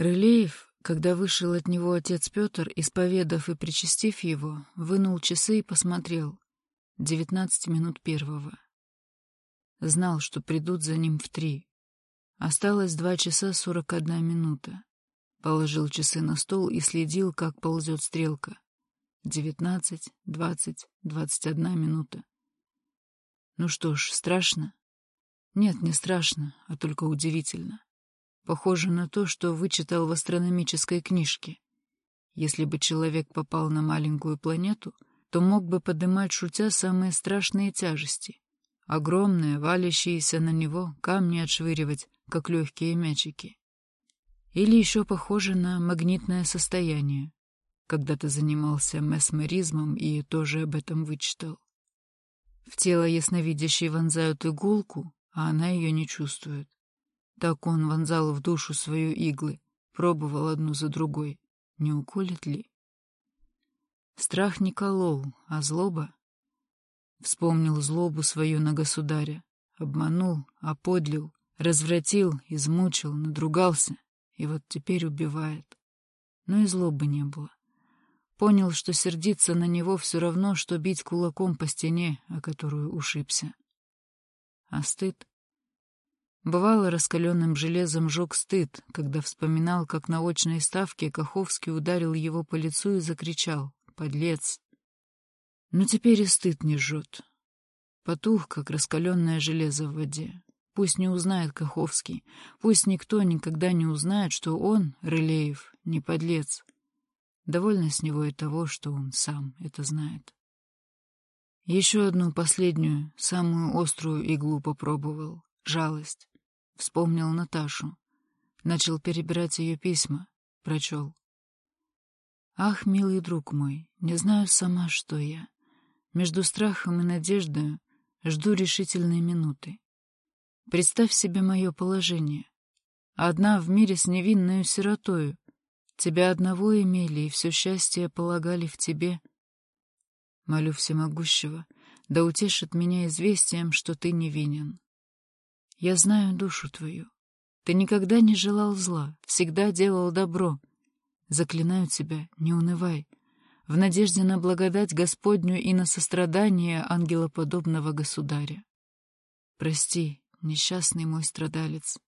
Рылеев, когда вышел от него отец Петр, исповедав и причастив его, вынул часы и посмотрел. Девятнадцать минут первого. Знал, что придут за ним в три. Осталось два часа сорок одна минута. Положил часы на стол и следил, как ползет стрелка. Девятнадцать, двадцать, двадцать одна минута. Ну что ж, страшно? Нет, не страшно, а только удивительно. Похоже на то, что вычитал в астрономической книжке. Если бы человек попал на маленькую планету, то мог бы поднимать шутя самые страшные тяжести. Огромные, валящиеся на него, камни отшвыривать, как легкие мячики. Или еще похоже на магнитное состояние. Когда-то занимался месмеризмом и тоже об этом вычитал. В тело ясновидящей вонзают иголку, а она ее не чувствует. Так он вонзал в душу свою иглы, пробовал одну за другой. Не уколет ли? Страх не колол, а злоба. Вспомнил злобу свою на государя. Обманул, оподлил, развратил, измучил, надругался. И вот теперь убивает. Но и злобы не было. Понял, что сердиться на него все равно, что бить кулаком по стене, о которую ушибся. А стыд? Бывало, раскаленным железом жег стыд, когда вспоминал, как на очной ставке Каховский ударил его по лицу и закричал «Подлец!». Но теперь и стыд не жжет. Потух, как раскаленное железо в воде. Пусть не узнает Каховский, пусть никто никогда не узнает, что он, Рылеев, не подлец, Довольно с него и того, что он сам это знает. Еще одну последнюю, самую острую иглу попробовал. Жалость. Вспомнил Наташу. Начал перебирать ее письма. Прочел. «Ах, милый друг мой, не знаю сама, что я. Между страхом и надеждой жду решительной минуты. Представь себе мое положение. Одна в мире с невинной сиротою, Тебя одного имели, и все счастье полагали в тебе. Молю всемогущего, да утешит меня известием, что ты невинен. Я знаю душу твою. Ты никогда не желал зла, всегда делал добро. Заклинаю тебя, не унывай, в надежде на благодать Господню и на сострадание ангелоподобного государя. Прости, несчастный мой страдалец.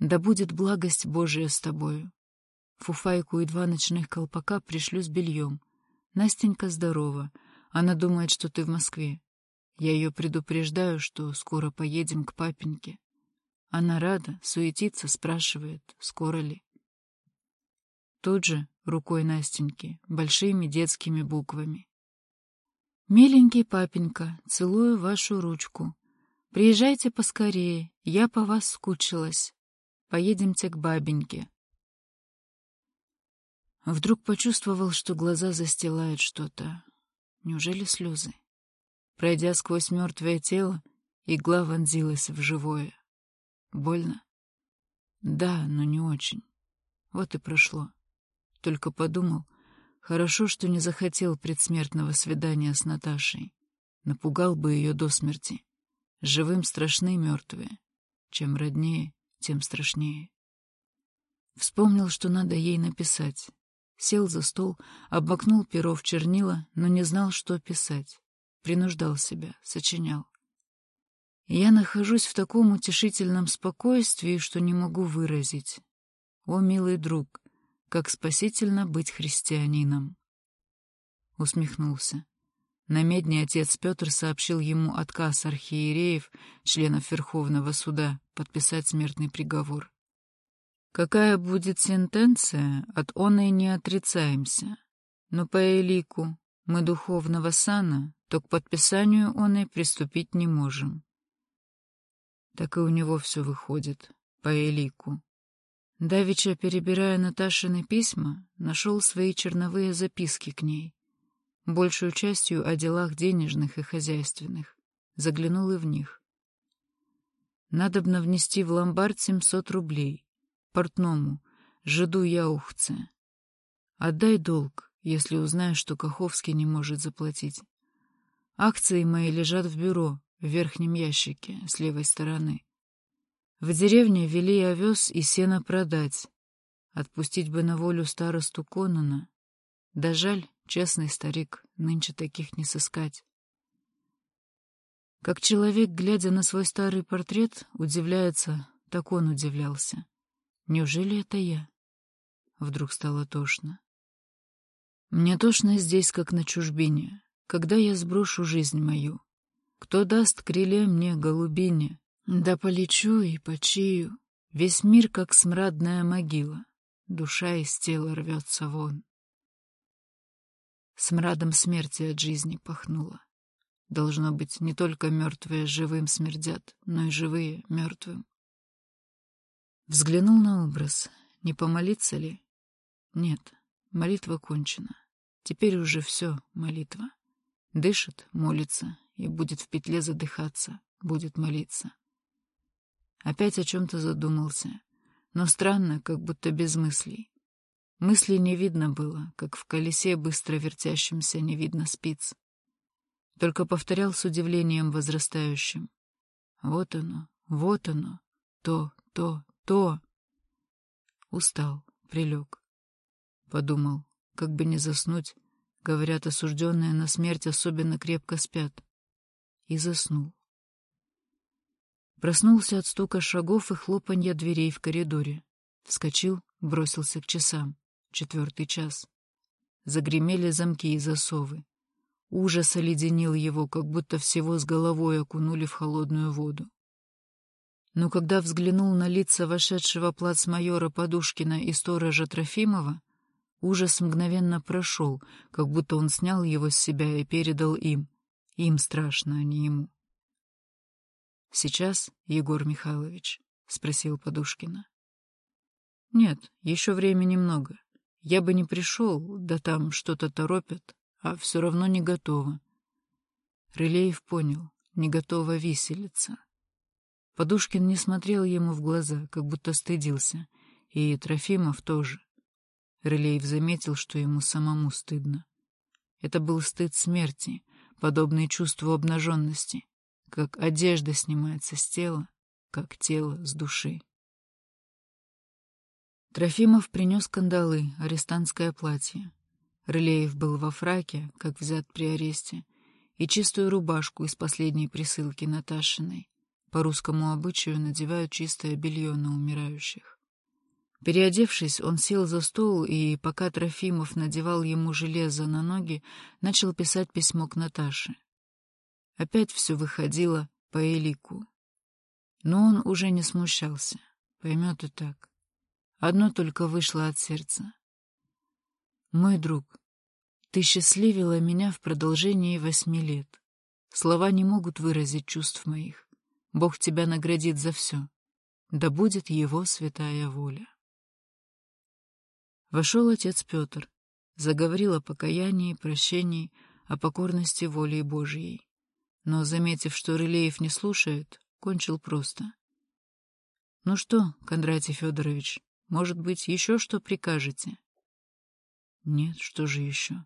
Да будет благость Божия с тобою. Фуфайку и два ночных колпака пришлю с бельем. Настенька здорова. Она думает, что ты в Москве. Я ее предупреждаю, что скоро поедем к папеньке. Она рада, суетится, спрашивает, скоро ли. Тут же, рукой Настеньки, большими детскими буквами. «Миленький папенька, целую вашу ручку. Приезжайте поскорее, я по вас скучилась. Поедемте к бабеньке. Вдруг почувствовал, что глаза застилают что-то. Неужели слезы? Пройдя сквозь мертвое тело, игла вонзилась в живое. Больно? Да, но не очень. Вот и прошло. Только подумал, хорошо, что не захотел предсмертного свидания с Наташей. Напугал бы ее до смерти. Живым страшны мертвые. Чем роднее, тем страшнее. Вспомнил, что надо ей написать. Сел за стол, обмакнул перо в чернила, но не знал, что писать. Принуждал себя, сочинял. Я нахожусь в таком утешительном спокойствии, что не могу выразить. О, милый друг, как спасительно быть христианином! Усмехнулся. На медне отец Петр сообщил ему отказ архиереев, членов Верховного суда, подписать смертный приговор. Какая будет сентенция, от оной не отрицаемся. Но по элику мы духовного сана, то к подписанию оной приступить не можем. Так и у него все выходит, по элику. Давича, перебирая Наташины письма, нашел свои черновые записки к ней, большую частью о делах денежных и хозяйственных, заглянул и в них. Надобно внести в ломбард семьсот рублей — портному, жиду Яухце. Отдай долг, если узнаешь, что Каховский не может заплатить. Акции мои лежат в бюро, в верхнем ящике, с левой стороны. В деревне вели овес и сено продать. Отпустить бы на волю старосту Конона. Да жаль, честный старик, нынче таких не сыскать. Как человек, глядя на свой старый портрет, удивляется, так он удивлялся. Неужели это я? Вдруг стало тошно. Мне тошно здесь, как на чужбине, когда я сброшу жизнь мою. Кто даст крыле мне голубине, да полечу и почию. Весь мир, как смрадная могила, душа из тела рвется вон. Смрадом смерти от жизни пахнуло. Должно быть, не только мертвые живым смердят, но и живые мертвым. Взглянул на образ. Не помолиться ли? Нет, молитва кончена. Теперь уже все молитва. Дышит, молится, и будет в петле задыхаться, будет молиться. Опять о чем-то задумался, но странно, как будто без мыслей. Мыслей не видно было, как в колесе быстро вертящемся не видно спиц. Только повторял с удивлением возрастающим. Вот оно, вот оно, то, то, то. Устал, прилег. Подумал, как бы не заснуть. Говорят, осужденные на смерть особенно крепко спят. И заснул. Проснулся от стука шагов и хлопанья дверей в коридоре. Вскочил, бросился к часам. Четвертый час. Загремели замки и засовы. Ужас оледенил его, как будто всего с головой окунули в холодную воду. Но когда взглянул на лица вошедшего плацмайора Подушкина и сторожа Трофимова, ужас мгновенно прошел, как будто он снял его с себя и передал им. Им страшно, а не ему. «Сейчас, Егор Михайлович?» — спросил Подушкина. «Нет, еще времени много. Я бы не пришел, да там что-то торопят, а все равно не готово». Рылеев понял, не готова виселица. Подушкин не смотрел ему в глаза, как будто стыдился, и Трофимов тоже. Рылеев заметил, что ему самому стыдно. Это был стыд смерти, подобный чувству обнаженности, как одежда снимается с тела, как тело с души. Трофимов принес кандалы, арестантское платье. Рылеев был во фраке, как взят при аресте, и чистую рубашку из последней присылки Наташиной. По русскому обычаю надевают чистое белье на умирающих. Переодевшись, он сел за стол и, пока Трофимов надевал ему железо на ноги, начал писать письмо к Наташе. Опять все выходило по элику. Но он уже не смущался, поймет и так. Одно только вышло от сердца. «Мой друг, ты счастливила меня в продолжении восьми лет. Слова не могут выразить чувств моих. Бог тебя наградит за все. Да будет его святая воля. Вошел отец Петр, заговорил о покаянии, прощении, о покорности воле Божьей. Но, заметив, что Рылеев не слушает, кончил просто. — Ну что, Кондратий Федорович, может быть, еще что прикажете? — Нет, что же еще?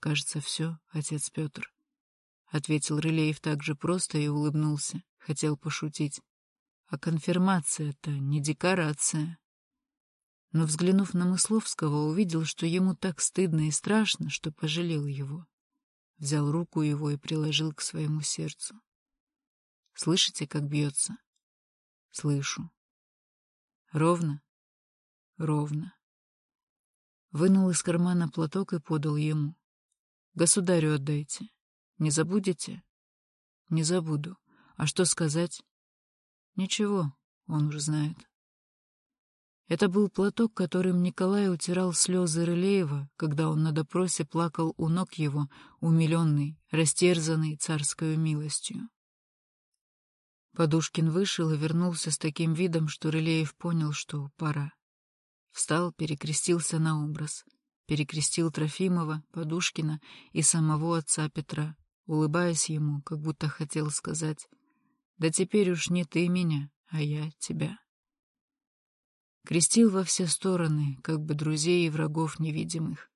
Кажется, все, отец Петр. — ответил Рылеев так же просто и улыбнулся хотел пошутить. А конфирмация-то не декорация. Но, взглянув на Мысловского, увидел, что ему так стыдно и страшно, что пожалел его. Взял руку его и приложил к своему сердцу. Слышите, как бьется? Слышу. Ровно? Ровно. Вынул из кармана платок и подал ему. Государю отдайте. Не забудете? Не забуду. А что сказать? Ничего, он уже знает. Это был платок, которым Николай утирал слезы Рылеева, когда он на допросе плакал у ног его, умиленный, растерзанный царской милостью. Подушкин вышел и вернулся с таким видом, что Рылеев понял, что пора. Встал, перекрестился на образ. Перекрестил Трофимова, Подушкина и самого отца Петра, улыбаясь ему, как будто хотел сказать да теперь уж не ты меня, а я тебя. Крестил во все стороны, как бы друзей и врагов невидимых.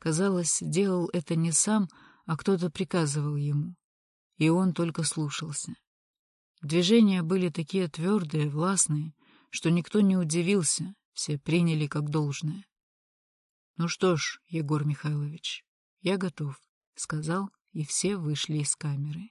Казалось, делал это не сам, а кто-то приказывал ему. И он только слушался. Движения были такие твердые, властные, что никто не удивился, все приняли как должное. «Ну что ж, Егор Михайлович, я готов», — сказал, и все вышли из камеры.